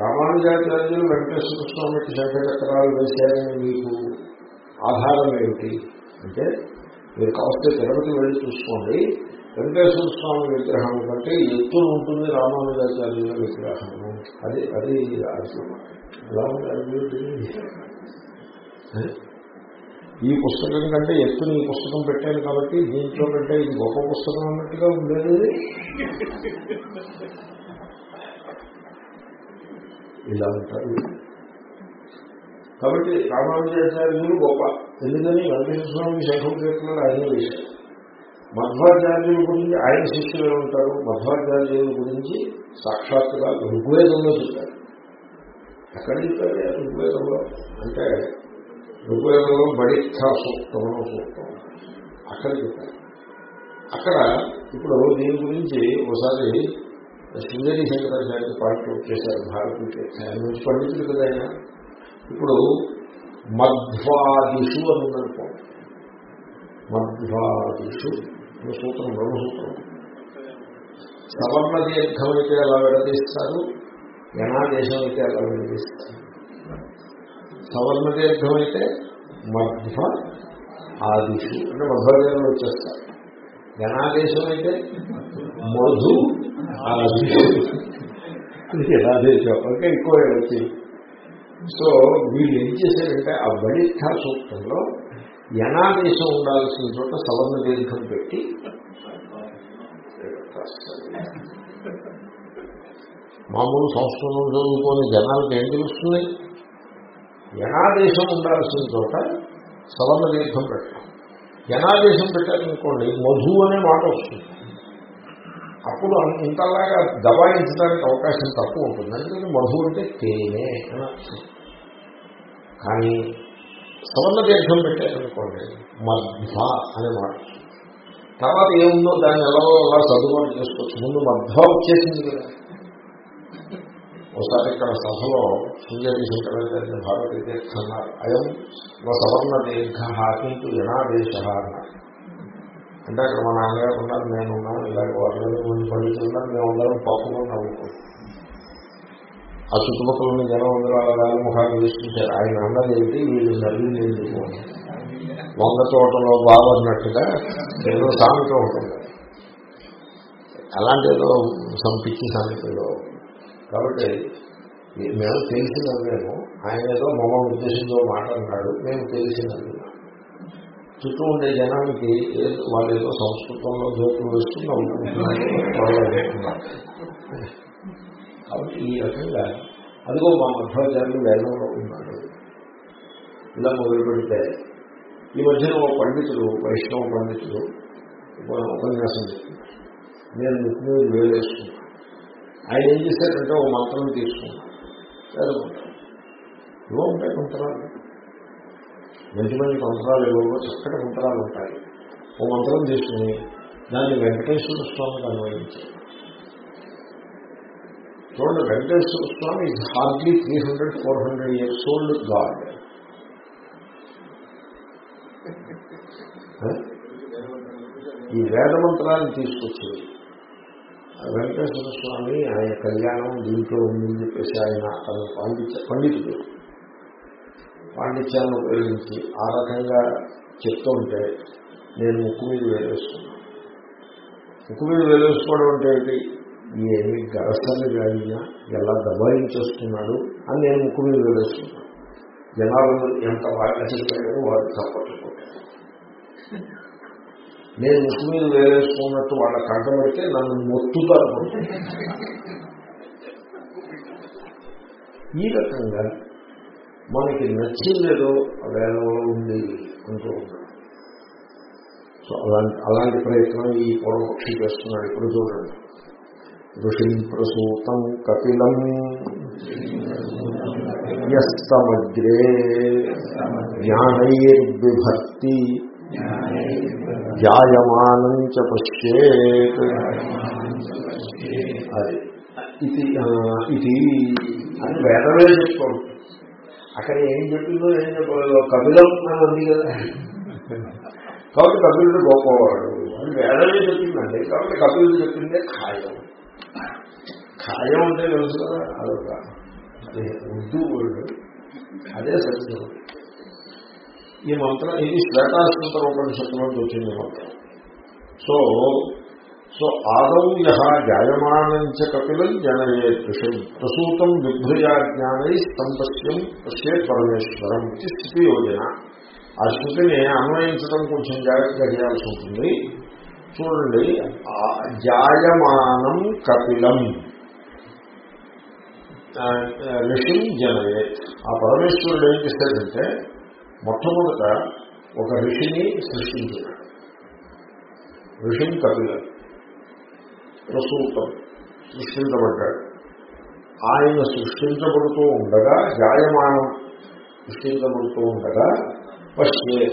రామానుజాచార్యులు వెంకటేశ్వర స్వామికి శంఖచక్రాలు వేశారని మీకు ఆధారం ఏమిటి అంటే మీరు కావస్తే తిరుపతి వెళ్ళి చూసుకోండి. వెంకటేశ్వర స్వామి విగ్రహం కంటే ఎత్తున ఉంటుంది రామానుజాచార్యుల విగ్రహము అది అది ఈ పుస్తకం కంటే ఎత్తుని ఈ పుస్తకం పెట్టాను కాబట్టి దీంట్లో కంటే ఇది గొప్ప పుస్తకం అన్నట్టుగా ఉండేది. ఇలా ఉంటారు. కాబట్టి రామానుజాచార్యులు గొప్ప. ఎందుకని వెంకటేశ్వర స్వామి శంఖం కీర్తనలు ఆయన విషయం మధ్వాచార్యుల గురించి ఆయన శిష్యులు ఉంటారు మధ్వాచార్యుల గురించి సాక్షాత్తుగా ఋగ్వేదంలో చెప్పారు. ఎక్కడ చెప్పారు? ఋగ్వేదంలో. అంటే ఋగ్వేదంలో బడిస్థ సూక్తం సూక్తం అక్కడ చెప్పారు. అక్కడ ఇప్పుడు దీని గురించి ఒకసారి శృంగేరి శంకరాచార్య పాయింట్ చేశారు భారతీయ నుంచి పండితులు కదా ఆయన. ఇప్పుడు మధ్వాదిషు అని ఉందనుకో మధ్వాదిషు. సూత్రం బ్రహ్మసూత్రం సవర్ణ దీర్ఘం అయితే ఎలా విడదీస్తారు? యనాదేశం అయితే ఎలా విడదీస్తారు? సవర్ణ దీర్ఘం అయితే మధ్య ఆదిషు అంటే మధ్వర్యంలో వచ్చేస్తారు యనాదేశం అయితే మధు ఆదిషు యనాదేశం. ఓకే ఇంకో వచ్చి. సో వీళ్ళు ఏం చేశారంటే ఆ బలిష్ట సూత్రంలో యనాదేశం ఉండాల్సిన చోట సవర్ణ దీర్ఘం పెట్టి మామూలు సంస్కృతం చదువుకొని జనాలకు ఏం తెలుస్తుంది? యనాదేశం ఉండాల్సిన చోట సవర్ణ దీర్ఘం పెట్టాం యనాదేశం పెట్టారనుకోండి మధు అనే మాట వస్తుంది. అప్పుడు ఇంతలాగా దబాయించడానికి అవకాశం తక్కువ ఉంటుంది. ఎందుకంటే మధు అంటే తేనే అని కానీ సవర్ణ దీర్ఘం పెట్టారనుకోండి మధ్వ అనే మాట. తర్వాత ఏముందో దాన్ని ఎలా ఎలా సర్దుబాటు చేసుకోవచ్చు? ముందు మధ్వ వచ్చేసింది కదా. ఒకసారి ఇక్కడ సభలో శృంగేరి శంకరాచార్య భారత తీర్థ అన్నారు అయం సవర్ణ దీర్ఘ కింటూ జనాదేశ అన్నారు. అంటే అక్కడ మా నాన్నగారు ఉన్నారు నేనున్నాను ఇలాగ వాళ్ళు మంది పండితులు ఉన్నారు మేము అందరం పాపంగా నవ్వుకుంటాం ఆ చుట్టుపక్కల ఉన్న జనం అందరూ అలా ముఖాలు వేసుకుంటారు. ఆయన అన్నది ఏంటి? వీళ్ళు నల్లి ఎందుకు వంద తోటలో బాగున్నట్టుగా ఏదో సామెత ఉంటుంది. అలాంటి ఏదో సంపించి సామెతలో కాబట్టి మేము తెలిసినవేమో ఆయన ఏదో మమ్మ ఉద్దేశంతో మాట్లాడినాడు మేము తెలిసినది. చుట్టూ ఉండే జనానికి వాళ్ళు ఏదో సంస్కృతంలో జోకులు వేస్తూ నవ్వుకుంటున్నారు. వాళ్ళు అనుకుంటున్నారు. కాబట్టి ఈ రకంగా అదిగో మా మధ్వాచార్యులు వేదంలో ఉన్నాడు. ఇలా మొదలు పెడితే ఈ మధ్యన ఒక పండితుడు వైష్ణవ పండితుడు ఉపన్యాసం నేను ముక్కు మీద వేలేసుకున్నాను ఆయన ఏం చేశారంటే ఒక మంత్రం తీసుకున్నాను చదువుకుంటాను ఉంటాయి మంత్రాలు. మంచి మంచి మంత్రాలు ఏవో చక్కటి మంత్రాలు ఉంటాయి. ఓ మంత్రం తీసుకుని దాన్ని వెంకటేశ్వర స్వామికి అన్వయించారు చూడండి Venkateswara Swami is hardly three hundred four hundred years old god ఈ వేద మంత్రాన్ని తీసుకొచ్చి వెంకటేశ్వర స్వామి ఆయన కళ్యాణం దీంట్లో ఉందని చెప్పేసి ఆయన తన పాండిత్య పండితుడు. పాండిత్యాన్ని ఉపయోగించి ఆ రకంగా చెప్తుంటే నేను ముక్కు మీద వేలేసుకున్నాను ముక్కు మీద వేలేసుకోవడం అంటే ఏంటి? ఏమి గరసలు రాయినా ఎలా దబాయించేస్తున్నాడు అని నేను ముక్కు మీద వేలేసుకున్నాను జనాలు ఎంత బాగా చెప్పాడో వాడు తప్పట్టుకుంటారు నేను ముక్కు మీద వేలేసుకున్నట్టు వాళ్ళ కంటబడితే నన్ను మొత్తుతారు. ఈ రకంగా మనకి నచ్చిందేదో వేదంలో ఉంది అంటూ ఉన్నాడు సో అలాంటి అలాంటి ప్రయత్నం ఈ పూర్వపక్షి చేస్తున్నాడు ఇప్పుడు చూడండి. ఋషిం ప్రసూతం కపిలం యస్తమగ్రే జ్ఞానైర్బిభర్తి జాయమానం చ పశ్యేత్ అది ఇది ఆ, ఇది అని వేదమే చెప్పుకోండి అక్కడ ఏం చెప్పిందో ఏం చెప్పలేదు కపిలం అని ఉంది కదా కాబట్టి కపిలుడు గొప్పవాడు అని వేదమే చెప్పిందండి కాబట్టి కపిలుడు చెప్పిందే ఖాయం ఖాయం అంటే తెలుసు కదా అదొక అది ఉర్దూ వర్డ్. అదే సత్యం. ఈ మంత్రం ఇది శ్వేతాశ్వంతర ఉపనిషత్తులో వచ్చింది మంత్రం. సో సో ఆదౌ యహ జాయమానంచ కపిలం జనయే దృశ్యం ప్రసూతం విభ్రయా జ్ఞానై సంపశ్యం పశ్యే పరమేశ్వరం ఇది స్థితి యోజన. ఆ స్థితిని అన్వయించడం కొంచెం జాగ్రత్తగా చేయాల్సి ఉంటుంది. చూడండి. జాయమానం కపిలం. ఆ, జనయే. ఆ పరమేశ్వరుడు ఏం చేశాడంటే మొట్టమొదట ఒక ఋషిని సృష్టించాడు. ఋషిని కపిల. ప్రసూతం. సృష్టించబడ్డాడు. ఆయన సృష్టించబడుతూ ఉండగా జాయమానం సృష్టించబడుతూ ఉండగా పశ్చే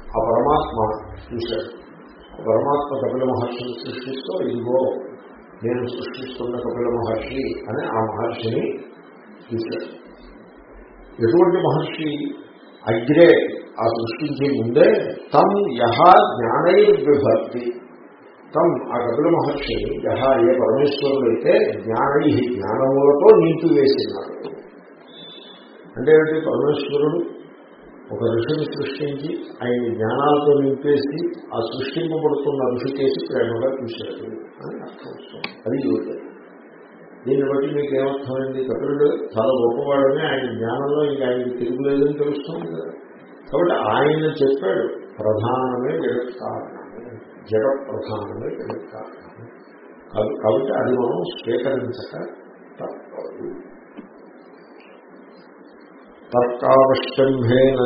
ఆ పరమాత్మ చూశాడు. పరమాత్మ కపిల మహర్షిని సృష్టిస్తూ ఇదిగో నేను సృష్టిస్తున్న కపిల మహర్షి అని ఆ మహర్షిని చూశాడు. ఎటువంటి మహర్షి అగ్రే ఆ సృష్టించే ముందే తమ్ యహ జ్ఞానైర్విభక్తి తమ్ ఆ కపిల మహర్షి యహ ఏ పరమేశ్వరుడు అయితే జ్ఞానై జ్ఞానములతో నింపి వేసినాడు అంటే ఏంటి పరమేశ్వరుడు ఒక ఋషిని సృష్టించి ఆయన జ్ఞానాలతో నింపేసి ఆ సృష్టింపబడుతున్న ఋషికేసి ప్రేమగా చూశాడు అని అర్థం అది యోజన దీన్ని బట్టి మీకు ఏమర్థమైంది? కపిలుడు చాలా గొప్పవాడని ఆయన జ్ఞానంలో ఇంకా ఆయన తిరుగులేదని తెలుస్తుంది కదా. కాబట్టి ఆయన చెప్పాడు ప్రధానమే జగత్ కారణమే జగత్ ప్రధానమే జగత్ కారణమే కాబట్టి అది మనం స్వీకరించక తప్పదు. తర్కావష్టంభేన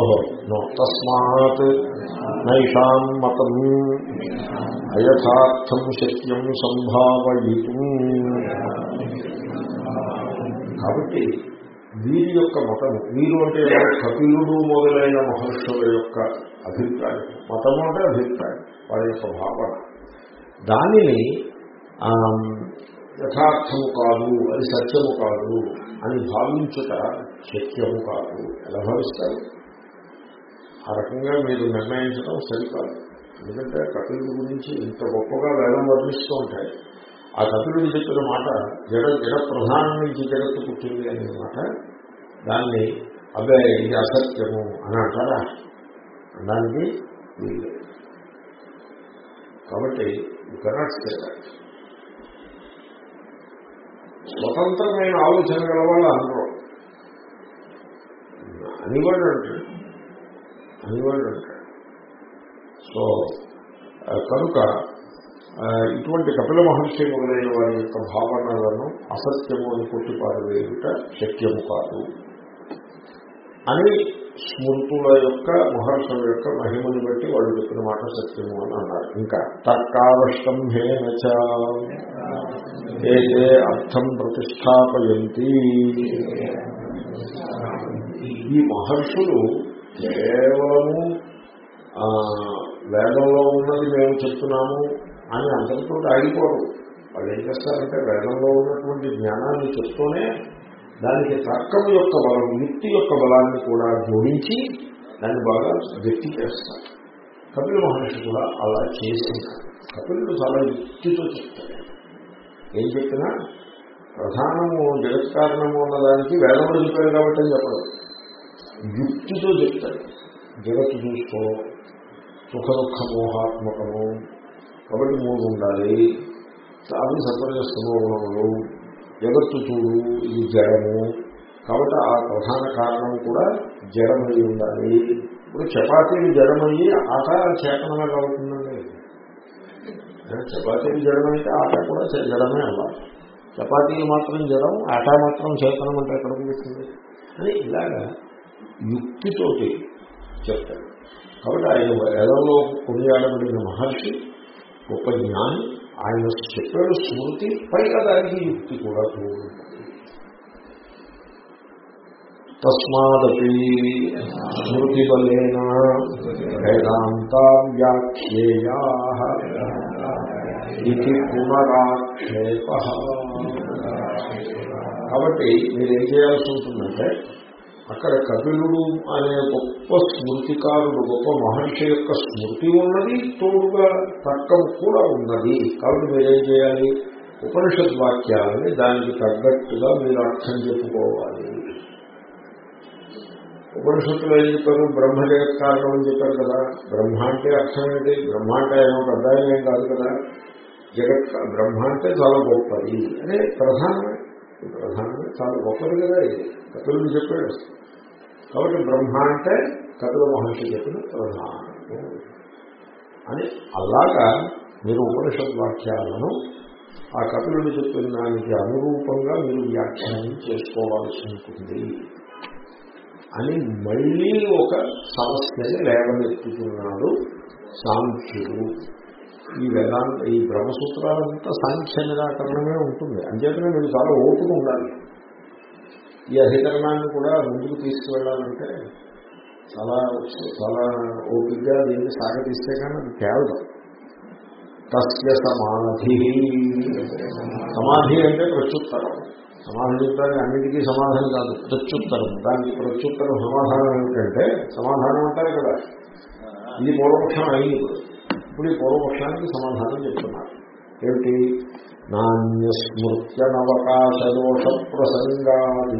ఓహో నో తస్మాత్ నైషాం మతం అయథార్థం శక్యం సంభావయితుం. కాబట్టి వీరి యొక్క మతము వీరు అంటే కపిలుడు మొదలైన మహర్షుల యొక్క అభిప్రాయం. మతము అంటే అభిప్రాయం వారి యొక్క భావన. దానిని యథార్థము కాదు అది సత్యము కాదు అని భావించుట శక్యము కాదు. ఎలా భావిస్తారు? ఆ రకంగా మీరు నిర్ణయించడం సరికాదు. ఎందుకంటే కపిలుడి గురించి ఇంత గొప్పగా వేదం వర్ణిస్తూ ఉంటాయి. ఆ కపిలుడు చెప్పిన మాట జడ జడ ప్రధానం నుంచి జగత్తు పుట్టింది అనే మాట. దాన్ని అదే ఇది అసత్యము అని అంటారా? అనడానికి వీలు కాబట్టి యూ కెనాట్ సే స్వతంత్రమైన ఆలోచన గల వాళ్ళు అందరూ. అనివాడు అంటాడు. అనివాడు అంటాడు. సో కనుక ఇటువంటి కపిల మహర్షి మొదలైన వారి యొక్క భావనలను అసత్యము అని కొట్టిపారవేయుట శక్యము కాదు. అని స్మృతుల యొక్క మహర్షుల యొక్క మహిమను బట్టి వాళ్ళు చెప్పిన మాట సత్యము అని అన్నారు. ఇంకా తర్కావష్టంభేన చ ఏదే అర్థం ప్రతిష్టాపయంతి. ఈ మహర్షులు కేవలము వేదంలో ఉన్నది మేము చెప్తున్నాము అని అందరితో ఆగిపోరు వాళ్ళు ఏం చేస్తారంటే వేదంలో ఉన్నటువంటి జ్ఞానాన్ని చెప్తూనే దానికి తర్కం యొక్క బలం యుక్తి యొక్క బలాన్ని కూడా జోడించి దాన్ని బాగా వ్యక్తి చేస్తారు. కపిల మహర్షి కూడా అలా చేసింది. కపిలుడు చాలా యుక్తితో చెప్తాడు. ఏం చెప్పినా? ప్రధానము జగత్ కారణము ఉన్నదానికి వేదముడు చెప్పారు కాబట్టి అని చెప్పడం. యుక్తితో చెప్తాడు. జగత్తు చూసుకో సుఖ దుఃఖ మోహాత్మకము కాబట్టి మూడు ఉండాలి. అవి సత్వజస్తమో గుణములు జగత్తు చూడు ఇది జడము. కాబట్టి ఆ ప్రధాన కారణం కూడా జడమై ఉండాలి. ఇప్పుడు చపాతీలు జడమయ్యి ఆట చేతనం ఎలా అవుతుందండి చపాతీలు జడమైతే ఆట కూడా జడమే అవ్వాలి. చపాతీలు మాత్రం జడం ఆట మాత్రం చేతనం అంటే ఎక్కడ ఉంటుంది అని ఇలాగా యుక్తితోటి చెప్తాడు కాబట్టి ఆయన వేదంలో కొనియాడబడిన మహర్షి గొప్ప జ్ఞాని ఆయన చెప్పాడు స్మృతి పైగా దానికి యుక్తి కూడా తోడు తస్మాదపి స్మృతి బలైన వేదాంత వ్యాఖ్యేయా ఇది పునరాక్షేప. కాబట్టి మీరేం చేయాల్సి ఉంటుందంటే అక్కడ కపిలుడు అనే గొప్ప స్మృతికారుడు గొప్ప మహర్షి యొక్క స్మృతి ఉన్నది తోడుగా తర్కం కూడా ఉన్నది. కాబట్టి మీరేం చేయాలి? ఉపనిషత్ వాక్యాలని దానికి తగ్గట్టుగా మీరు అర్థం చెప్పుకోవాలి. ఉపనిషత్తులు ఏం చెప్పారు? బ్రహ్మ జగత్ కారణం అని చెప్పారు కదా. బ్రహ్మ అంటే అర్థం ఏంటి? బ్రహ్మ అంటే ఏమో పెద్ద కాదు కదా. జగత్ బ్రహ్మ అంటే చాలా గొప్పది. అనే ప్రధానమే ఈ చాలా గొప్పది కదా ఇది. కపిలుడు చెప్పాడు. కాబట్టి బ్రహ్మ అంటే కపిల మహర్షి చెప్పిన ప్రధానము. అని అలాగా మీరు ఉపనిషత్ వాక్యాలను ఆ కపిలుడు చెప్పిన దానికి అనురూపంగా మీరు వ్యాఖ్యానం చేసుకోవాల్సి ఉంటుంది అని మళ్ళీ ఒక సమస్యని లేవనెత్తుతున్నాడు సాంఖ్యుడు. ఈ వేదాంత ఈ బ్రహ్మసూత్రాలంతా సాంఖ్య నిరాకరణమే ఉంటుంది. అంచేతనే మీరు చాలా ఓపిక ఉండాలి. ఈ అధికరణాన్ని కూడా ముందుకు తీసుకువెళ్ళాలంటే చాలా చాలా ఓపికగా దీన్ని సాగతీస్తే కానీ అది కేవలం తస్య సమాధి. సమాధి అంటే ప్రత్యుత్తరం. సమాధి చెప్తానికి అన్నిటికీ సమాధానం కాదు ప్రత్యుత్తరం. దానికి ప్రత్యుత్తరం సమాధానం ఏమిటంటే సమాధానం అంటారు కదా ఇది పూర్వపక్షం అయింది ఇప్పుడు ఈ పూర్వపక్షానికి సమాధానం చెప్తున్నారు ఏమిటి? నాణ్యస్మృత్యనవకాశదోష ప్రసంగాది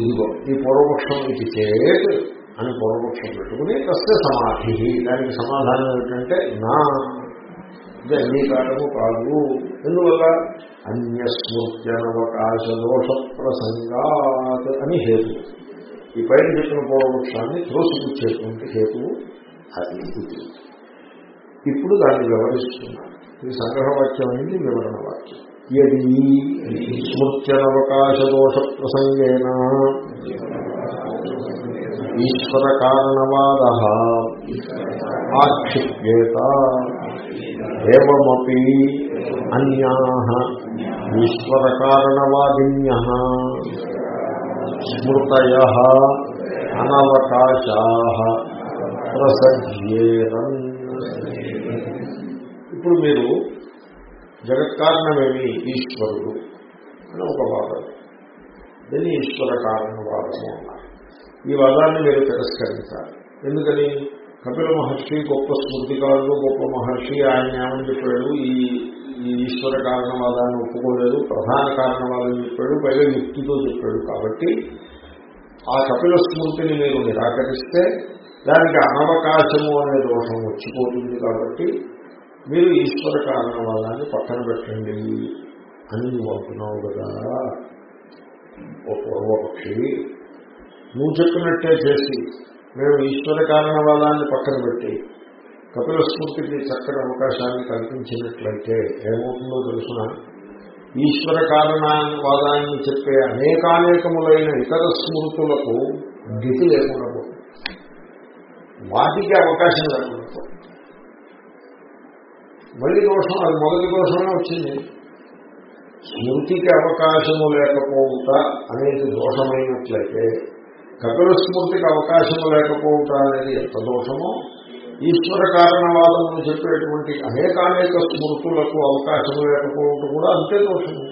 ఇదిగో ఈ పూర్వపక్షం ఇది చేత్ అని పూర్వపక్షం పెట్టుకుని తస్య సమాధి. దానికి సమాధానం ఏంటంటే నా. ఇది అంగీకారము కాదు. ఎందువల్ల? అన్యస్మృత్యనవకాశ దోష ప్రసంగాత్ అని హేతు. ఈ పైన చెప్పిన పూర్వపక్షాన్ని త్రోసిపుచ్చేటువంటి హేతువు అది ఇది. ఇప్పుడు దాన్ని వివరిస్తున్నారు ఇది సంగ్రహవాక్యం అయింది వివరణ వాక్యం. ఎది స్మృత్యనవకాశ దోష ప్రసంగేన ఈశ్వర కారణవాద ఆక్షిప్యేత ఏమీ అన్యా ఈశ్వర కారణవాదిన్య స్మృతయ అనవకాశా ప్రసజ్యేరం ఇప్పుడు మీరు జగత్కారణమేమి? ఈశ్వరుడు అని ఒక వాదం. దీన్ని ఈశ్వర కారణవాదము అన్నారు. ఈ వాదాన్ని మీరు తిరస్కరించాలి. ఎందుకని? కపిల మహర్షి గొప్ప స్మృతికారుడు గొప్ప మహర్షి ఆయన ఏమని చెప్పాడు? ఈ ఈ ఈశ్వర కారణవాదాన్ని ఒప్పుకోలేదు ప్రధాన కారణవాదం చెప్పాడు పైగా యుక్తితో చెప్పాడు. కాబట్టి ఆ కపిల స్మృతిని మీరు నిరాకరిస్తే దానికి అనవకాశము అనే దోషం వచ్చిపోతుంది కాబట్టి మీరు ఈశ్వర కారణవాదాన్ని పక్కన పెట్టండి అని నువ్వు అంటున్నావు కదా. ఓ పూర్వపక్షి నువ్వు చెప్పినట్టే చేసి మేము ఈశ్వర కారణవాదాన్ని పక్కన పెట్టి కపిల స్మృతికి చక్కటి అవకాశాన్ని కల్పించినట్లయితే ఏమవుతుందో తెలుసిన? ఈశ్వర కారణవాదాన్ని చెప్పే అనేకానేకములైన ఇతర స్మృతులకు గతి లేకుండా పోతుంది. వాటికి అవకాశం లేకుండా మళ్ళీ దోషం అది మొదటి దోషమే వచ్చింది. స్మృతికి అవకాశము లేకపోవుట అనేది దోషమైనట్లయితే కపిల స్మృతికి అవకాశము లేకపోవుట అనేది ఎంత దోషమో ఈశ్వర కారణవాదమును చెప్పేటువంటి అనేకానేక స్మృతులకు అవకాశం లేకపోవటం కూడా అంతే దోషము.